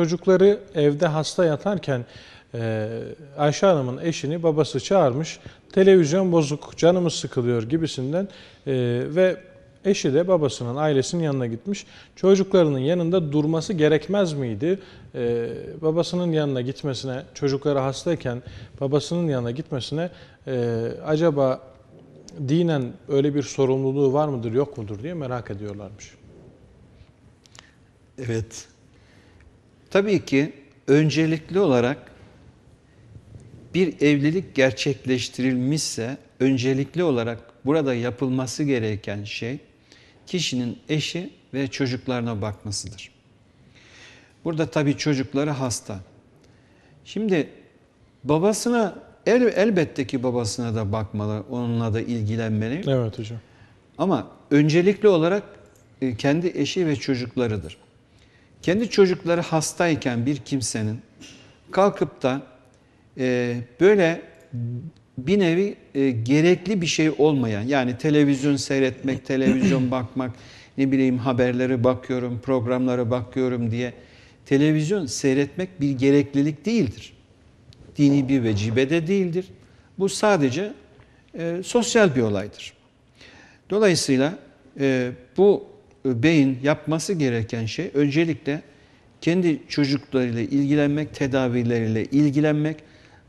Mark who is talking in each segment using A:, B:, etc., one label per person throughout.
A: Çocukları evde hasta yatarken e, Ayşe Hanım'ın eşini babası çağırmış. Televizyon bozuk, canımız sıkılıyor gibisinden e, ve eşi de babasının ailesinin yanına gitmiş. Çocuklarının yanında durması gerekmez miydi? E, babasının yanına gitmesine, çocukları hastayken babasının yanına gitmesine acaba dinen öyle bir sorumluluğu var mıdır yok mudur diye merak ediyorlarmış.
B: Evet. Tabii ki öncelikli olarak bir evlilik gerçekleştirilmişse öncelikli olarak burada yapılması gereken şey kişinin eşi ve çocuklarına bakmasıdır. Burada tabii çocukları hasta. Şimdi babasına el, elbette ki babasına da bakmalı, onunla da ilgilenmeli.
A: Evet hocam.
B: Ama öncelikli olarak e, kendi eşi ve çocuklarıdır. Kendi çocukları hastayken bir kimsenin kalkıp da e, böyle bir nevi e, gerekli bir şey olmayan yani televizyon seyretmek, televizyon bakmak, ne bileyim haberleri bakıyorum, programlara bakıyorum diye televizyon seyretmek bir gereklilik değildir. Dini bir vecibe de değildir. Bu sadece e, sosyal bir olaydır. Dolayısıyla e, bu beyin yapması gereken şey öncelikle kendi çocuklarıyla ilgilenmek, tedavileriyle ilgilenmek.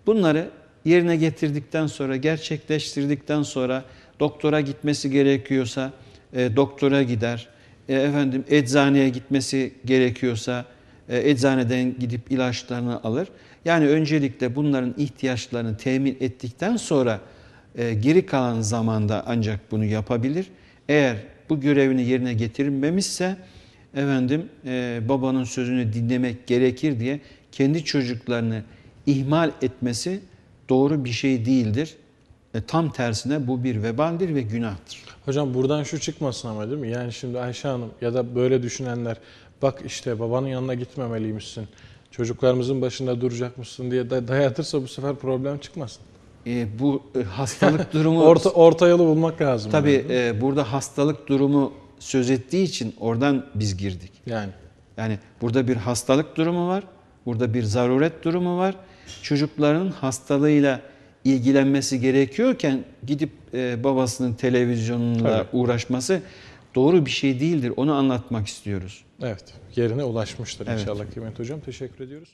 B: Bunları yerine getirdikten sonra, gerçekleştirdikten sonra doktora gitmesi gerekiyorsa e, doktora gider. E, efendim eczaneye gitmesi gerekiyorsa e, eczaneden gidip ilaçlarını alır. Yani öncelikle bunların ihtiyaçlarını temin ettikten sonra e, geri kalan zamanda ancak bunu yapabilir. Eğer bu görevini yerine getirmemişse efendim e, babanın sözünü dinlemek gerekir diye kendi çocuklarını ihmal etmesi doğru bir şey değildir. E, tam tersine bu bir vebaldir ve günahtır.
A: Hocam buradan şu çıkmasın ama değil mi? Yani şimdi Ayşe Hanım ya da böyle düşünenler bak işte babanın yanına gitmemeliymişsin. Çocuklarımızın başında duracakmışsın diye dayatırsa bu sefer problem çıkmasın.
B: E, bu e, hastalık durumu
A: orta, orta yolu bulmak lazım.
B: Tabii
A: yani.
B: e, burada hastalık durumu söz ettiği için oradan biz girdik.
A: Yani.
B: Yani burada bir hastalık durumu var. Burada bir zaruret durumu var. Çocukların hastalığıyla ilgilenmesi gerekiyorken gidip e, babasının televizyonla
A: Tabii.
B: uğraşması doğru bir şey değildir. Onu anlatmak istiyoruz.
A: Evet. Yerine ulaşmıştır
B: Evet.
A: inşallah kıymetli hocam. Teşekkür ediyoruz.